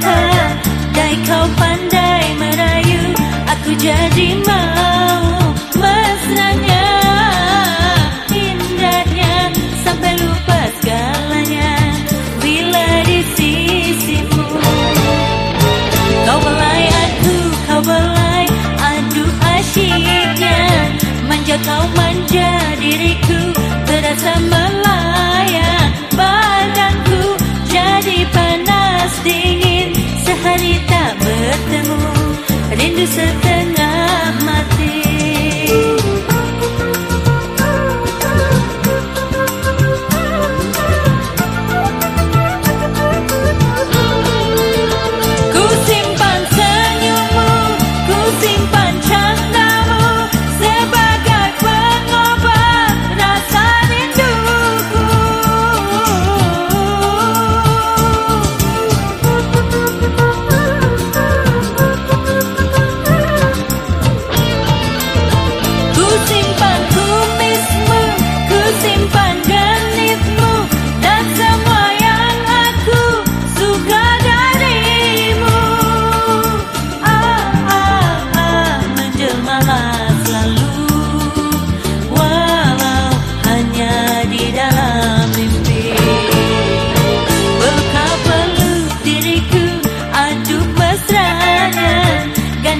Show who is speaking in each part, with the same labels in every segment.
Speaker 1: Andai kau pandai merayu? Aku jadi mau mesranya. Indahnya sampai lupa segalanya. Bila di sisimu Kau belai aku, kau belai Aduh asyiknya. Manja kau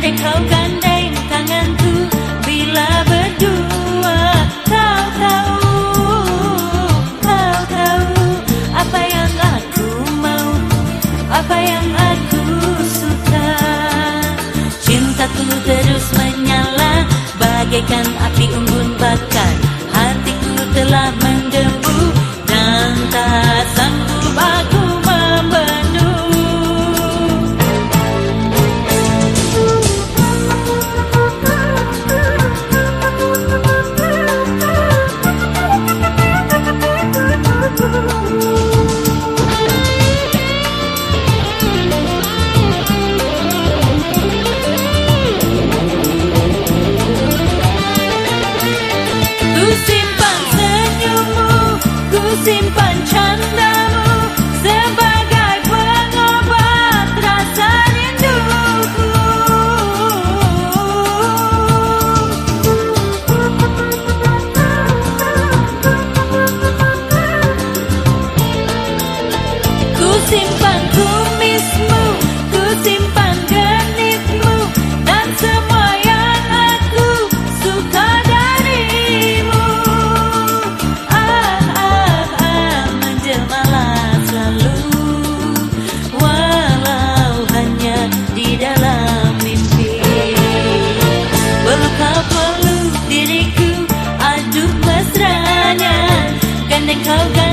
Speaker 1: kau gandeng tanganku simpan tumismu, Ku simpan genitmu Dan semuanya aku suka darimu. Ah, ah, ah Menjelmalah selalu Walau hanya di dalam mimpi. Peluk kau peluk diriku Aduk mesranya Kandeng kau gandeng